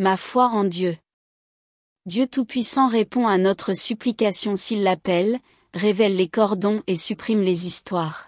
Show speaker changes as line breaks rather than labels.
Ma foi en Dieu. Dieu Tout-Puissant répond à notre supplication s'il l'appelle, révèle les cordons et supprime les histoires.